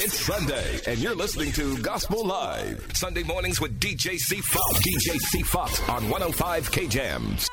It's Sunday, and you're listening to Gospel Live. Sunday mornings with DJ C. Fox. DJ C. Fox on 105 K Jams.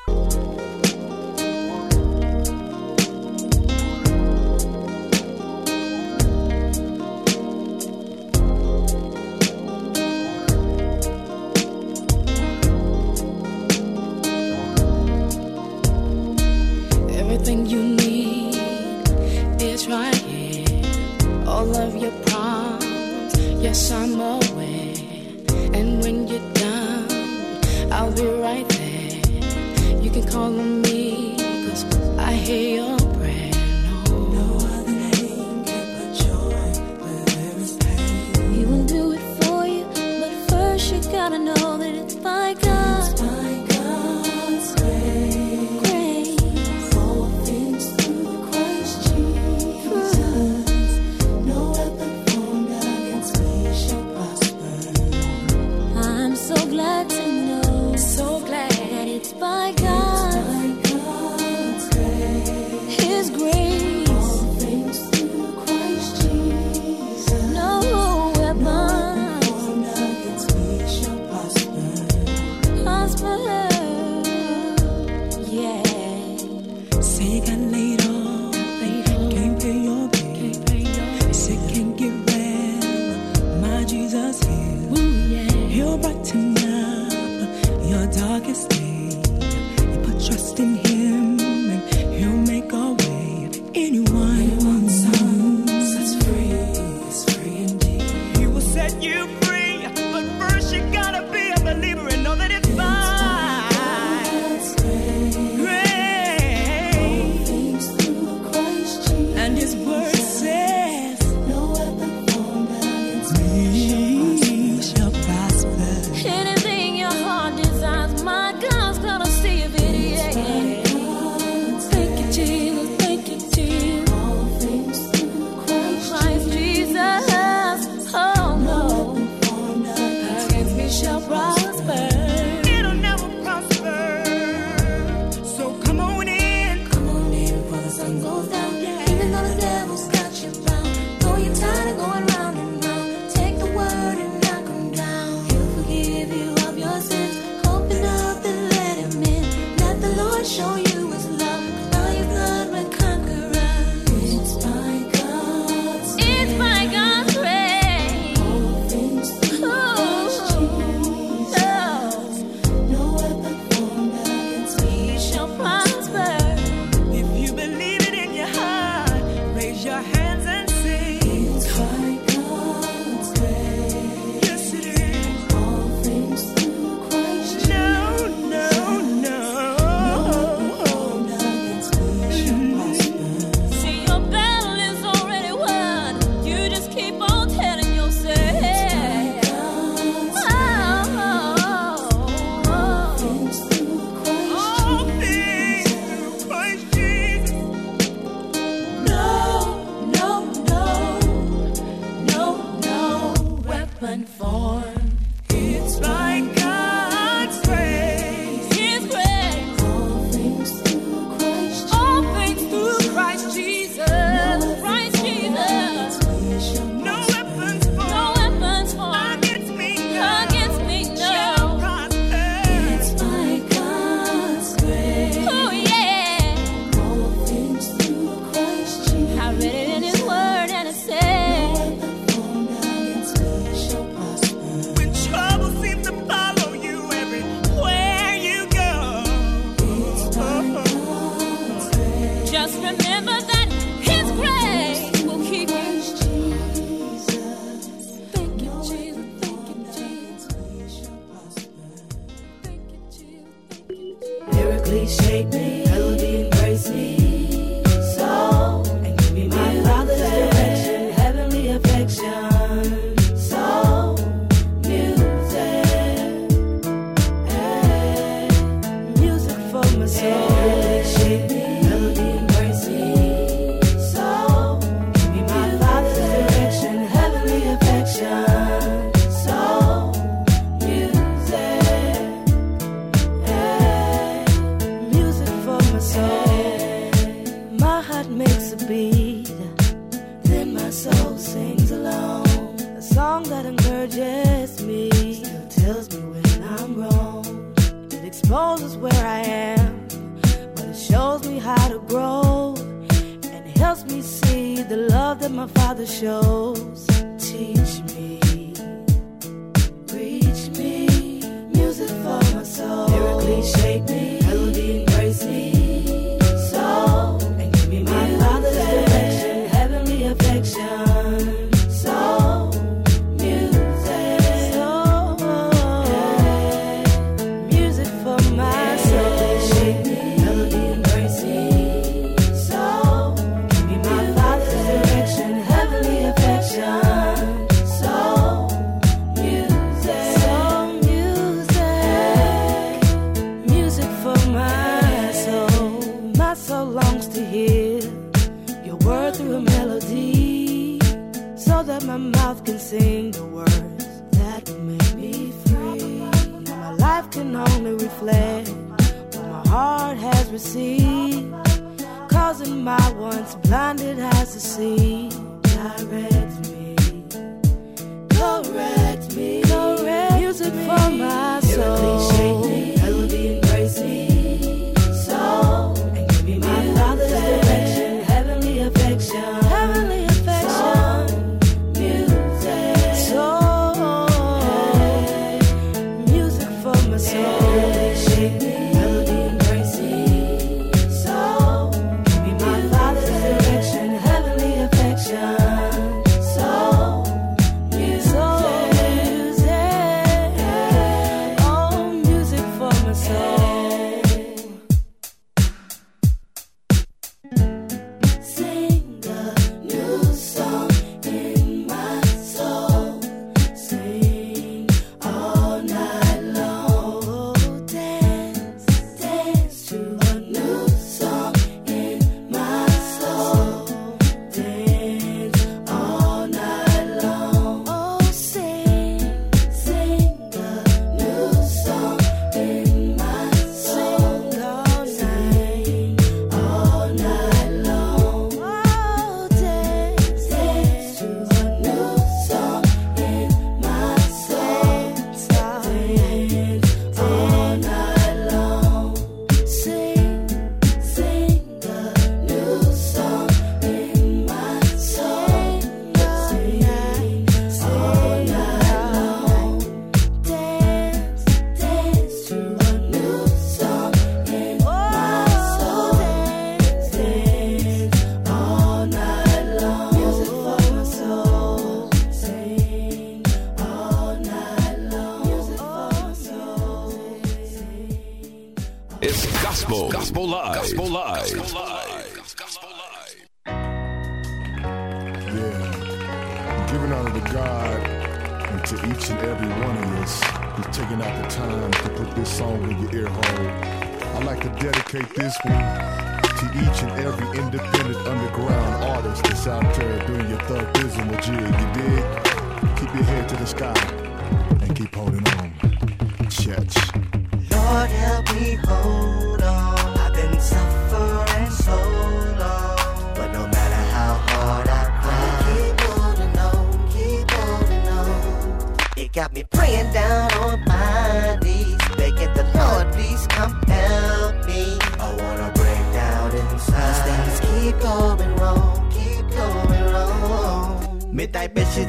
How to grow. And helps me see the love that my father shows. Teach me, reach me, music for my soul. Lyrically shape me, my once blinded eyes to see. Direct me, correct me, correct music for my soul.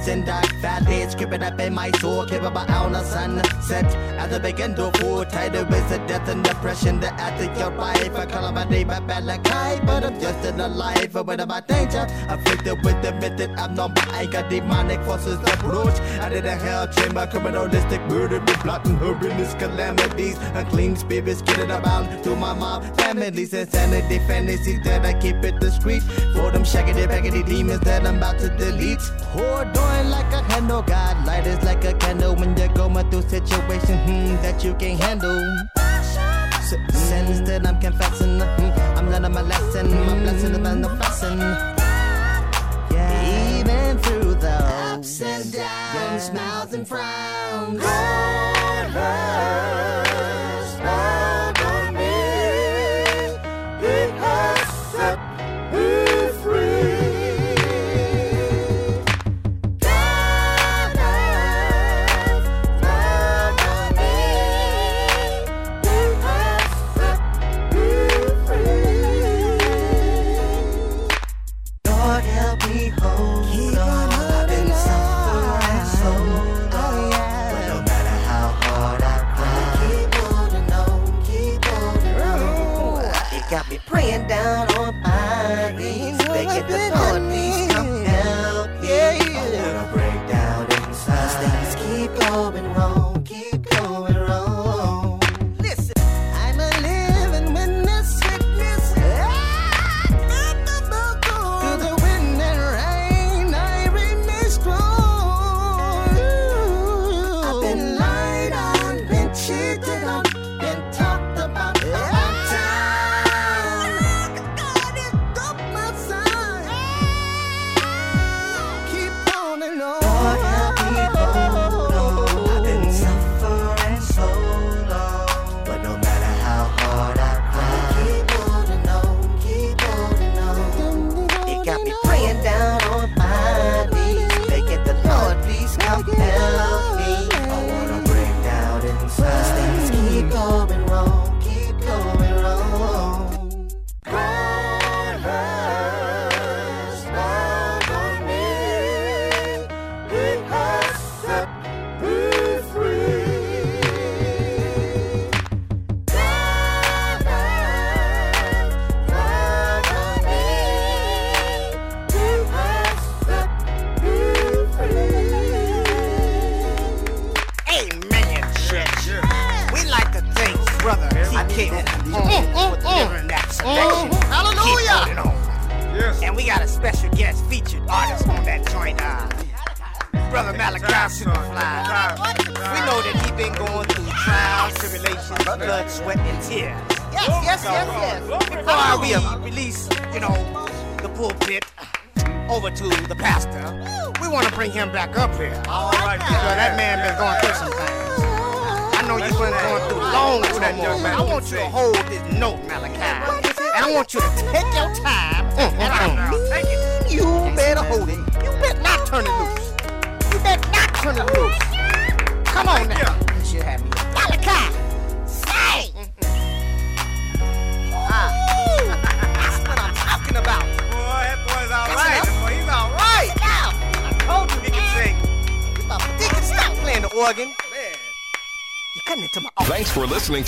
And dark valleys creeping up in my soul, keep about out the sunset. As I begin to fall, tighter with the death and depression that after your life. I call on my name, I bad like I, but I'm just still alive. But what about danger? Afflicted with the that I'm not I got demonic forces approach. I did a hell chamber, criminalistic murder, with plotting horrendous calamities. Unclean spirits get it about to my mom, families, insanity, fantasies that I keep it discreet. For them shaggedy, baggedy demons that I'm about to delete. Hold on like a handle, God light is like a candle when you're going through situations hmm, that you can't handle. Sins that I'm confessing, hmm, I'm learning my lesson, my blessing is no blessing. Yeah, even through those ups and downs, smiles and frowns. God has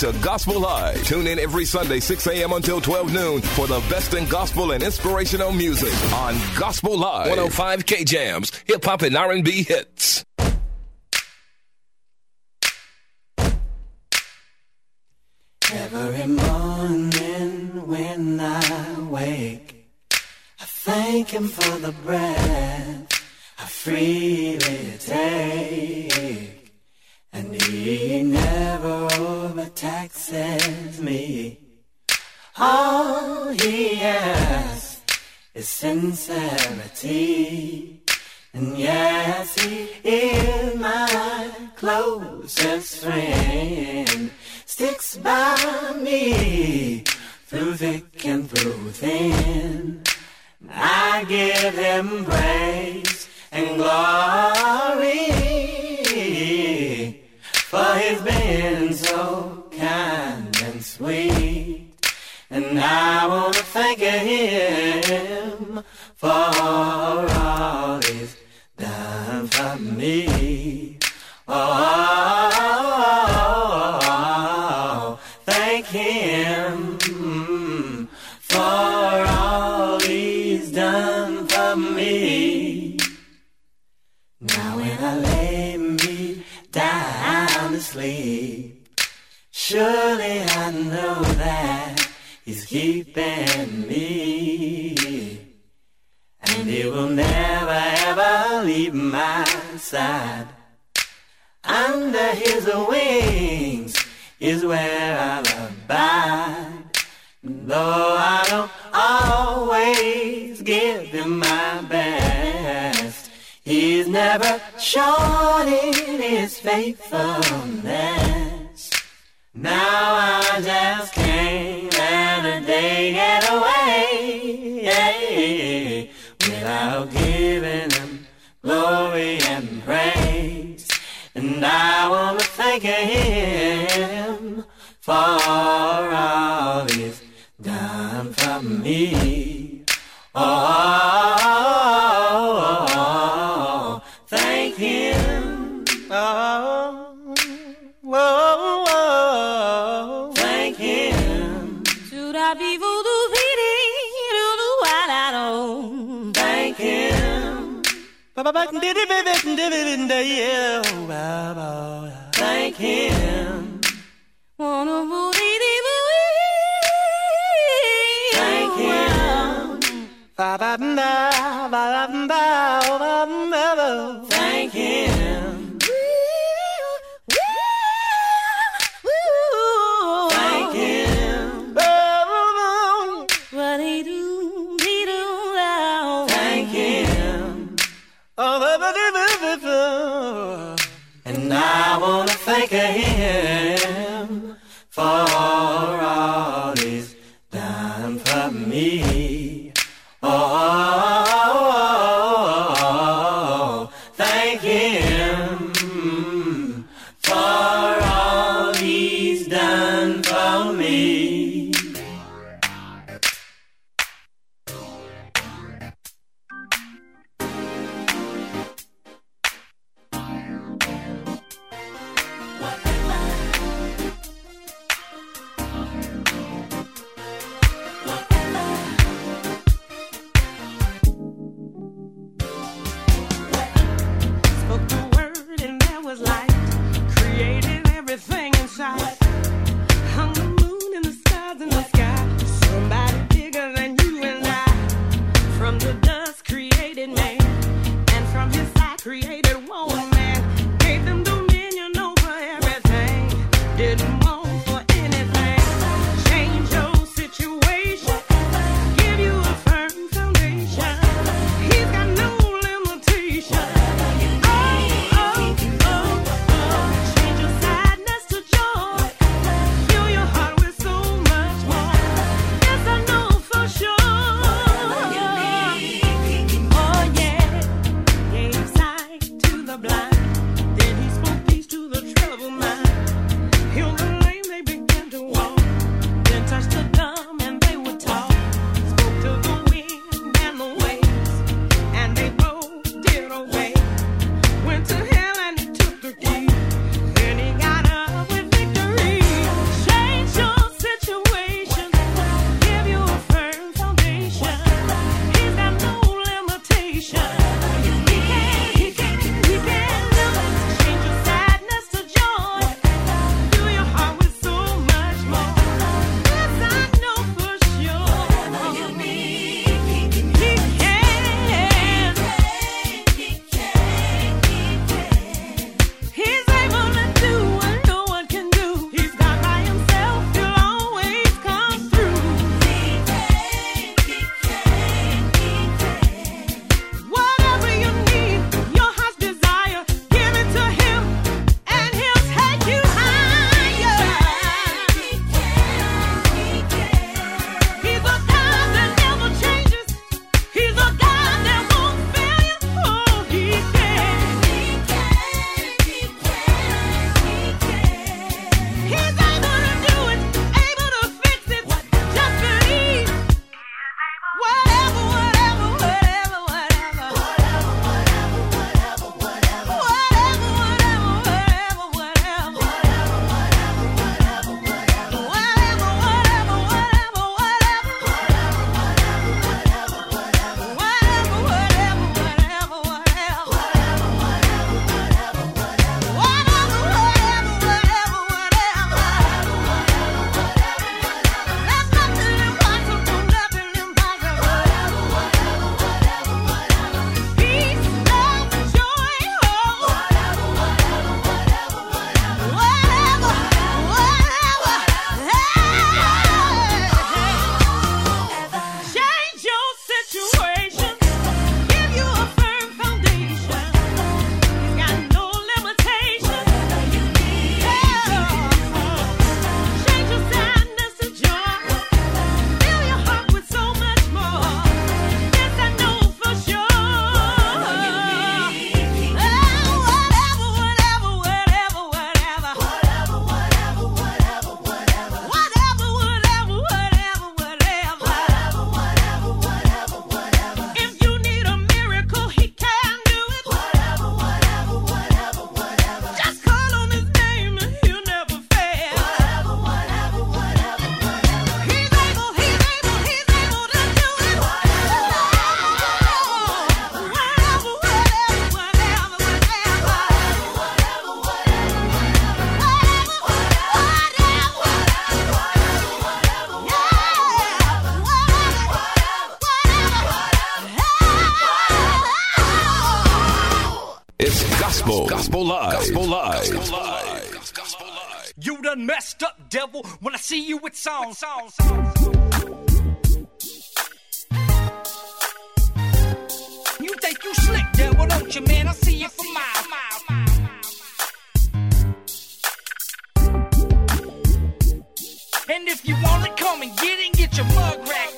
to Gospel Live. Tune in every Sunday, 6 a.m. until 12 noon for the best in gospel and inspirational music on Gospel Live. 105 K Jams, hip hop and R&B hits. Every morning when I wake, I thank Him for the breath I freely overtaxes me. All He asks is sincerity. And yes, He is my closest friend. Sticks by me through thick and through thin. I give Him praise and glory. And I want to thank Him for all He's done for me. Oh, thank Him for all He's done for me. Now when I lay me down to sleep, surely I know that He's keeping me. And He will never ever leave my side. Under His wings is where I'll abide. Though I don't always give Him my best, He's never short in His faithfulness. Now I just can't let a day get away without giving Him glory and praise. And I want to thank Him for all He's done for me. Oh, Thank Him. Thank Him. Thank Him. And I want to Gospel. Gospel Live. Gospel Live. You done messed up, devil. When I see you with songs, songs. You think you slick, devil, don't you, man? I see you for miles. And if you want it, come and get it and get your mug rack.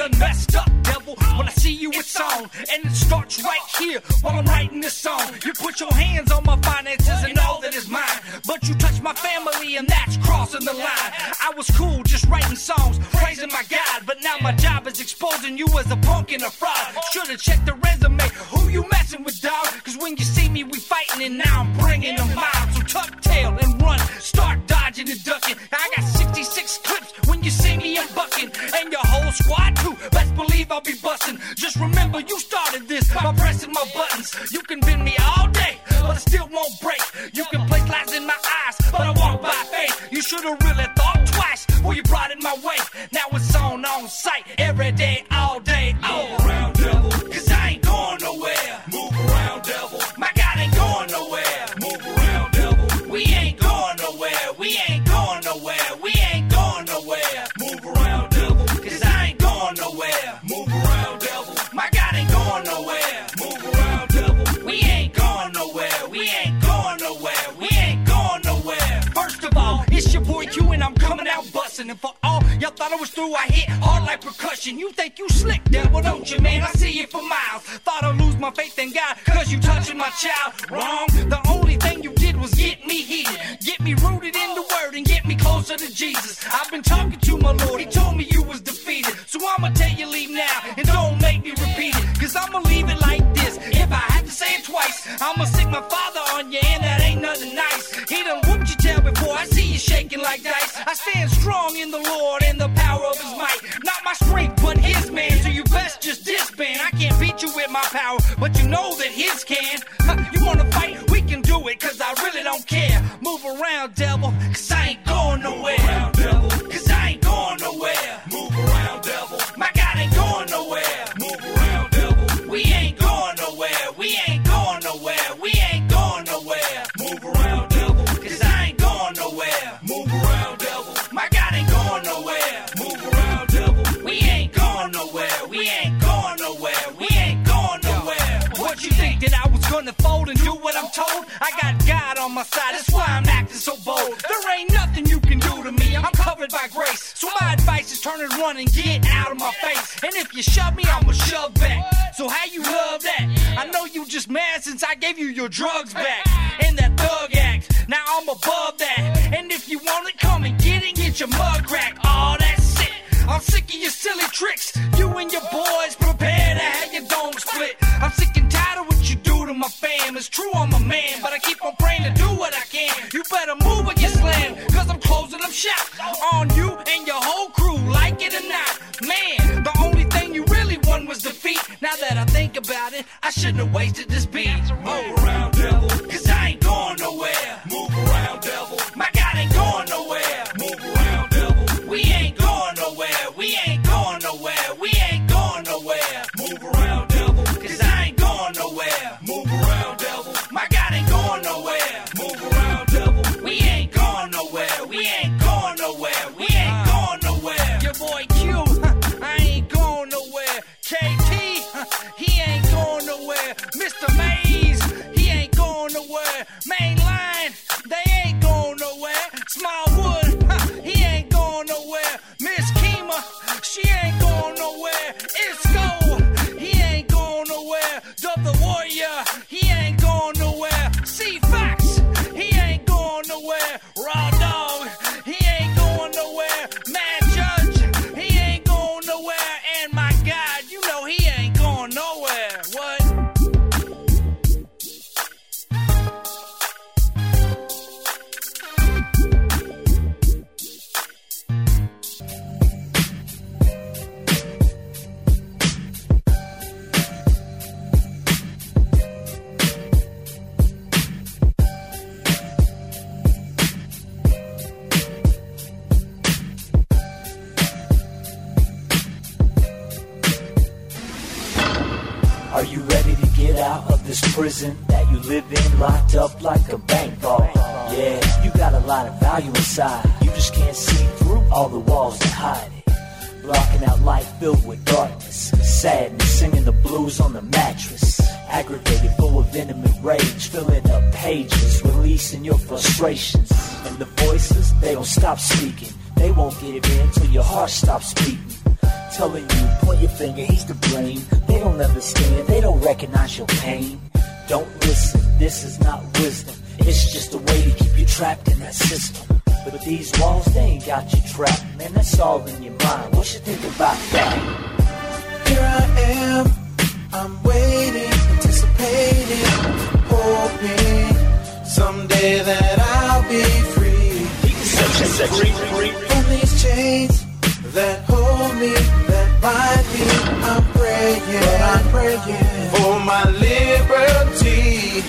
Done messed up, devil. When I see you with song, and it starts right here while I'm writing this song. You put your hands on my finances and all that is mine, but you touch my family and that's crossing the line. I was cool just writing songs, praising my God, but now my job is exposing you as a punk and a fraud. Should've checked the resume. Who you messing with, dog? Cause when you see me, we fighting, and now I'm bringing them out. So tuck tail and run, start dodging and ducking. I got 66 clips. You see me, I'm bucking, and your whole squad too. Best believe I'll be busting. Just remember, you started this by pressing my buttons. You can bend me all day, but I still won't around, devil, cause I ain't going nowhere. I got God on my side, that's why I'm acting so bold. There ain't nothing you can do to me. I'm covered by grace. So my advice is turn and run and get out of my face. And if you shove me, I'ma shove back. So how you love that? I know you just mad since I gave you your drugs back. And that thug act. Now I'm above that. And if you want it, come and get it, get your mug crack. Oh, that's it. I'm sick of your silly tricks. You and your boys It's true, I'm a man, but I keep on praying to do what I can. You better move or get slammed, cause I'm closing up shop on you and your whole crew, like it or not. Man, the only thing you really won was defeat. Now that I think about it, I shouldn't have wasted this beat. Move Are you ready to get out of this prison that you live in, locked up like a bank vault? Yeah, you got a lot of value inside. You just can't see through all the walls that hide it. Blocking out light filled with darkness, sadness, singing the blues on the mattress. Aggravated, full of venom and rage, filling up pages, releasing your frustrations. And the voices, they don't stop speaking. They won't give in till your heart stops beating. Telling you, point your finger, he's to blame. They don't understand, they don't recognize your pain. Don't listen, this is not wisdom. It's just a way to keep you trapped in that system. But these walls, they ain't got you trapped. Man, that's all in your mind. What you think about that? Here I am, I'm waiting, anticipating, hoping someday that I'll be free. From these chains that hold me, that bind me, I'm praying, I'm praying for my liberty.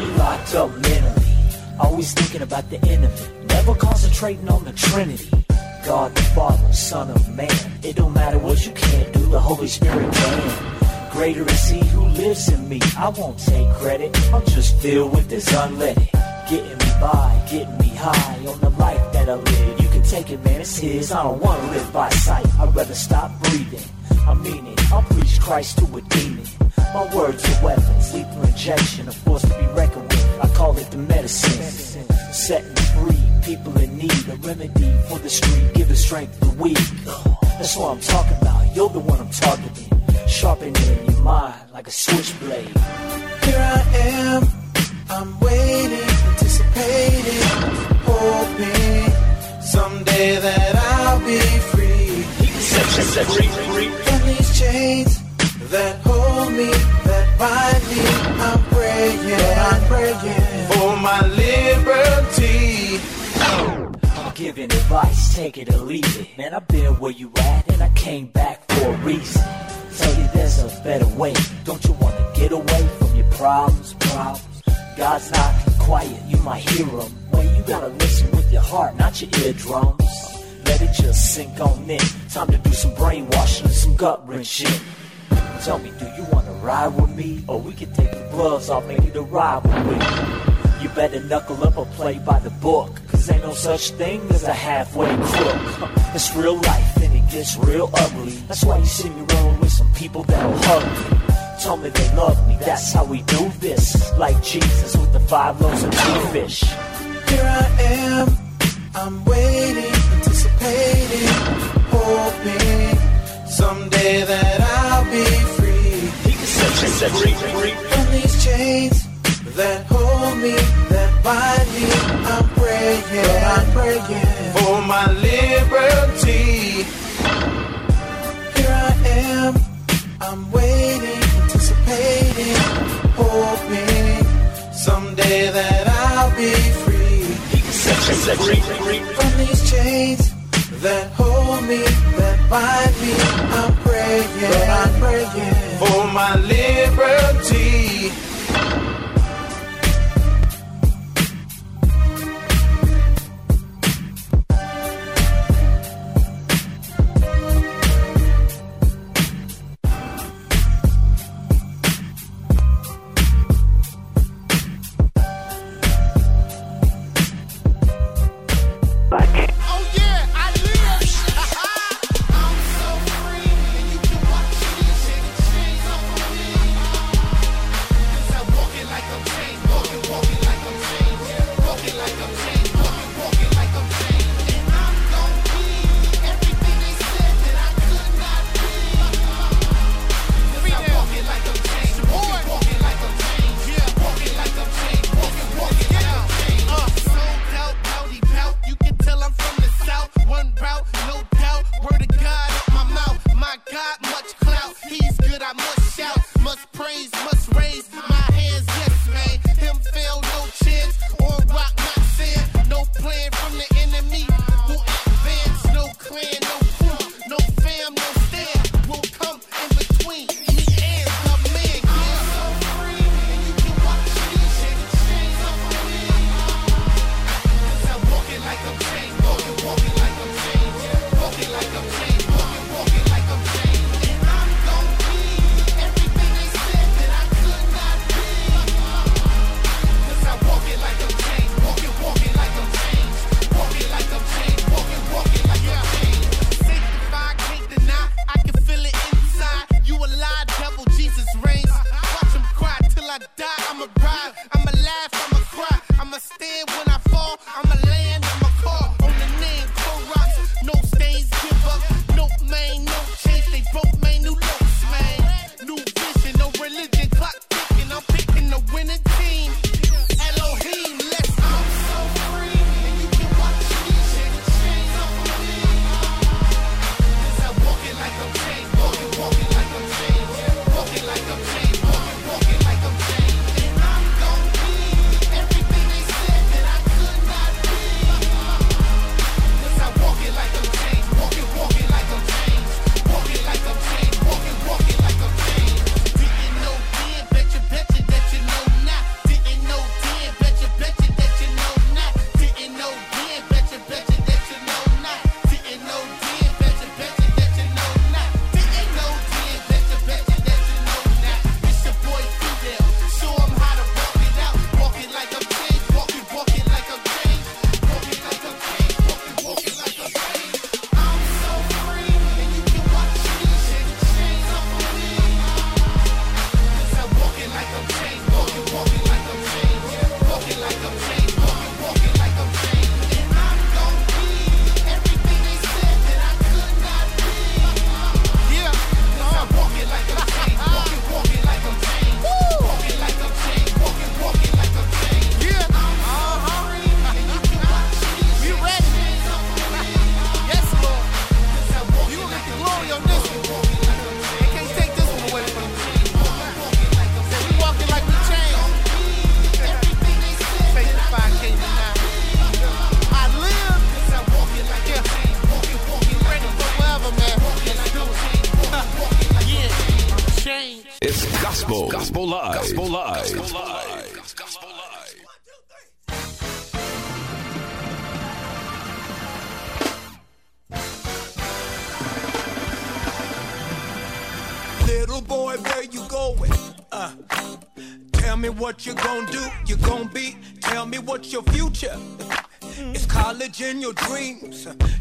You locked up mentally, always thinking about the enemy, never concentrating on the Trinity. God the Father, Son of Man. It don't matter what you can't do, the Holy Spirit can. Greater is He who lives in me. I won't take credit, I'm just filled with this unleaded. Getting me by, getting me high on the life that I live. Take it, man, it's His. I don't wanna live by sight, I'd rather stop breathing. I mean it, I'll preach Christ to a demon. My words are weapons, lethal injection, a force to be reckoned with. I call it the medicine. Setting free people in need, a remedy for the street, giving strength to the weak. That's what I'm talking about, you're the one I'm targeting. Sharpening your mind like a switchblade. Here I am, I'm waiting, anticipating, hoping someday that I'll be free. From these chains that hold me, that bind me, I'm praying, I'm praying for my liberty. I'm giving advice, take it or leave it. Man, I've been where you at and I came back for a reason. Tell you there's a better way. Don't you wanna get away from your problems, problems? God's not quiet, you might hear him. Well, you gotta listen with your heart, not your eardrums. Let it just sink on in. Time to do some brainwashing and some gut wrenching. Tell me, do you wanna ride with me? Or we can take the gloves off, maybe to ride with me. You better knuckle up or play by the book. Cause ain't no such thing as a halfway crook. It's real life and it gets real ugly. That's why you see me rolling with some people that'll hug me. Tell me they love me, that's how we do this. Like Jesus with the five loaves and two fish. Here I am, I'm waiting, anticipating, hoping someday that I'll be free. From these chains that hold me, that bind me, I'm praying, I'm praying for my liberty. Here I am, I'm waiting, anticipating, hoping someday that I'll be free. From these chains that hold me, that bind me, I'm praying, I'm praying for my liberty.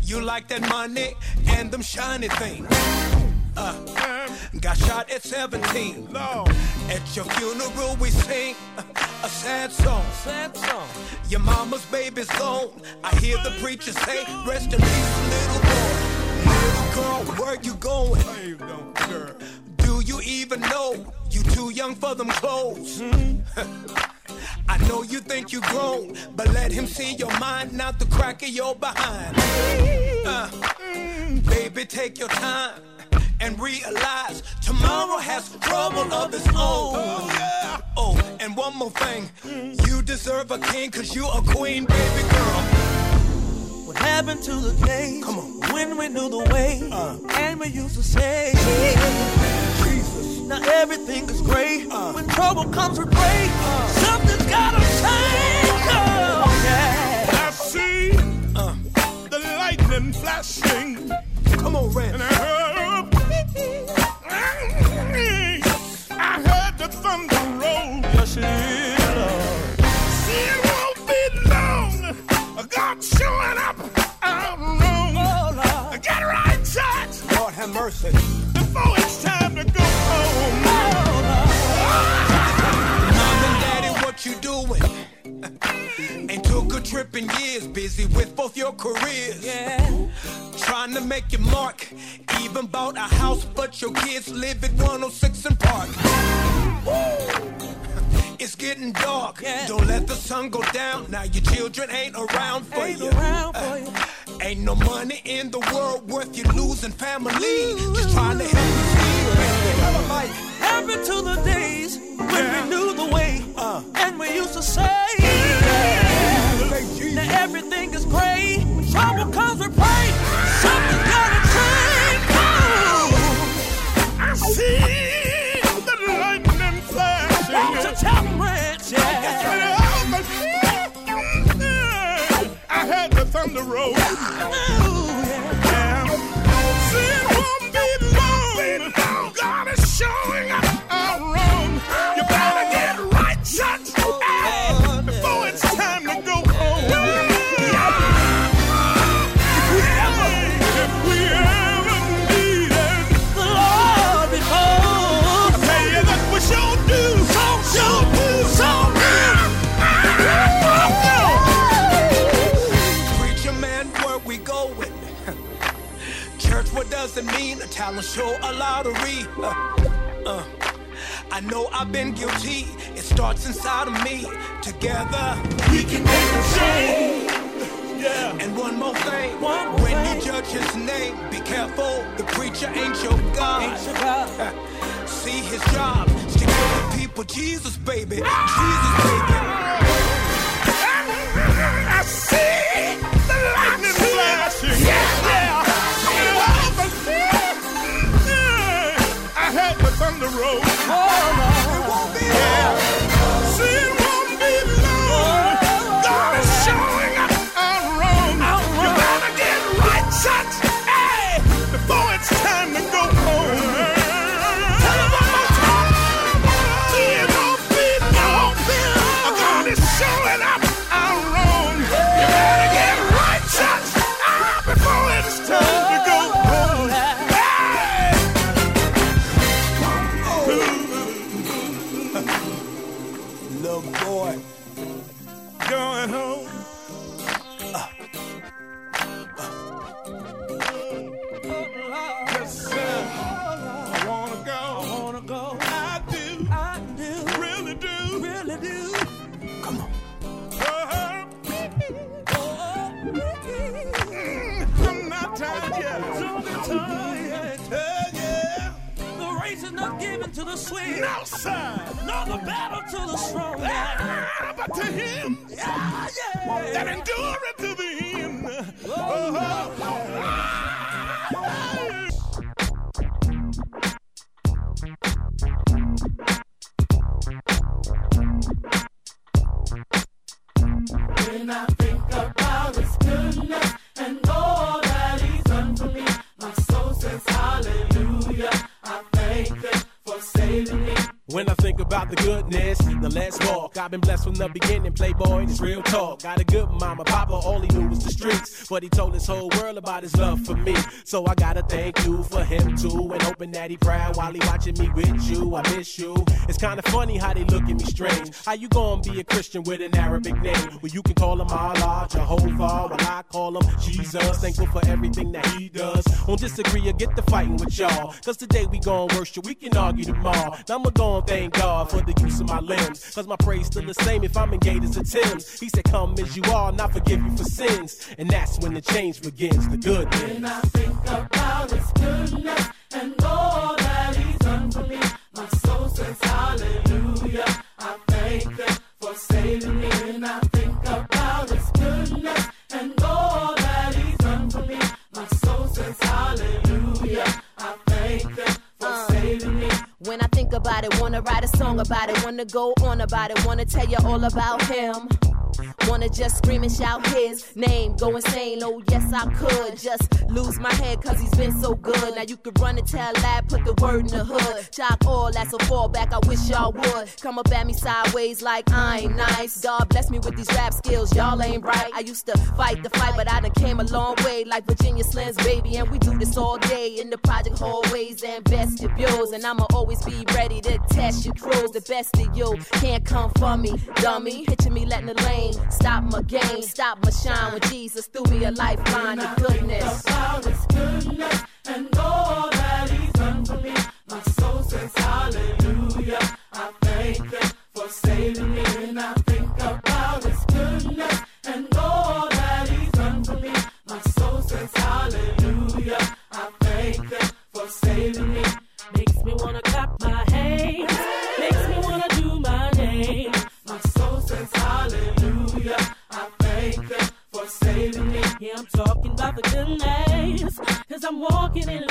You like that money and them shiny things. Uh, got shot at 17. At your funeral we sing a sad song. Sad song. Your mama's baby's gone. I hear the preacher say, rest in peace, little boy. Little girl, where you going? Do you even know you too young for them clothes? I know you think you grown, but let him see your mind, not the crack of your behind. Uh, baby, take your time and realize tomorrow has trouble of its own. Oh, and one more thing, you deserve a king cause you a queen, baby girl. What happened to the days Come on. when we knew the way and we used to say. Now everything is great. when trouble comes, we pray. Something's gotta change. Oh, yeah. I see the lightning flashing. Come on, Rand. And I heard, I heard the thunder roll. Yes, it is, Lord. See, it won't be long. God's showing up. I'm wrong. Oh, Lord. Get right, church, Lord have mercy. before it's time to go home. Mom and daddy, what you doing? Ain't took a trip in years, busy with both your careers. Yeah. Trying to make your mark. Even bought a house, but your kids live at 106 and Park. It's getting dark. Yeah. Don't let the sun go down. Now your children ain't around for Ain't you. around for you. Ain't no money in the world worth you losing family. Just trying to help you see. Tell 'em like, Happened to the days when Yeah. we knew the way Uh. and we used to say, Now everything is great. When trouble comes, we pray. Something's gotta change. Oh. I see the lightning flashing. Won't you tell me, Rance? Yeah. I heard the thunder roll. Showing up around. You better get right, hey, before it's time to go home. If we ever if we ever needed The Lord behold. Tell you that we sure do. So, sure do. So Preacher man, where we going? Church, what does it mean? A talent show, a lottery. Uh. I know I've been guilty. It starts inside of me. Together, we can make a change. Yeah. And one more thing, One more when thing. you judge his name, be careful. The preacher ain't your God. Ain't your God. See his job, stick with the people. Jesus, baby, Jesus, baby. I see the lightning flashing. Yeah. The thunder roll. Little boy. Going home. Yes, sir. I wanna go. Wanna go? I do. I do. Really do. Really do. Come on. Uh-huh. I'm not tired yet. Don't get tired. Uh, yeah. The race is not given to the swift. No, sir. Nor the battle to the strong. Ah, but to him Yeah, yeah. that endure I've been blessed from the beginning, playboy, it's real talk. Got a good mama, papa, all he knew was the streets. But he told his whole world about his love for me. So I gotta thank you for him too. And hoping that he proud while he watching me with you. I miss you. It's kinda funny how they look at me strange. How you gonna be a Christian with an Arabic name? Well, you can call him Allah, Jehovah, while I call him Jesus. Thankful for everything that he does. Won't disagree or get the fighting with y'all. Cause today we gon' worship, we can argue tomorrow. Now I'ma go and thank God for the use of my limbs. Cause my praise still the same if I'm in Gators or Timbs. He said, Come as you are, and I forgive you for sins. And that's when the change begins, the goodness. When I think about His goodness and all that He's done for me, my soul says hallelujah. I thank Him for saving me. When I think about His goodness and all that He's done for me, my soul says hallelujah. I thank Him for uh. saving me. When I think about it, wanna write a song about it, wanna go on about it, wanna tell you all about him. Wanna just scream and shout his name, go insane. Oh, yes, I could just lose my head cause he's been so good. Now you could run and tell lad, put the word in the hood. Chalk all that's a fallback, I wish y'all would. Come up at me sideways like I ain't nice. God bless me with these rap skills, y'all ain't right. I used to fight the fight, but I done came a long way like Virginia Slims baby. And we do this all day in the project hallways and vestibules. And I'ma always be ready to test your crews. The best of you can't come for me, dummy. Picture me letting the lane stop my game, stop my shine when Jesus threw me a lifeline of goodness. About His goodness and all I'm walking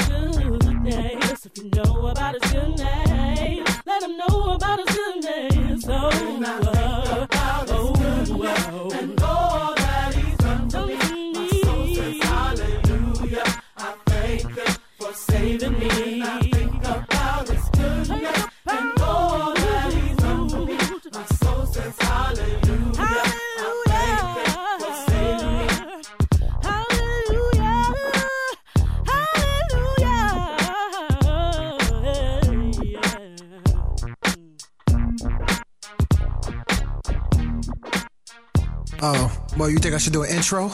I should do an intro?